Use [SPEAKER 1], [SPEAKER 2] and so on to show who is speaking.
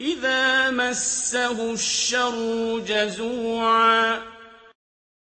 [SPEAKER 1] إِذَا مَسَّهُ الشَّرُّ جَزُوعًا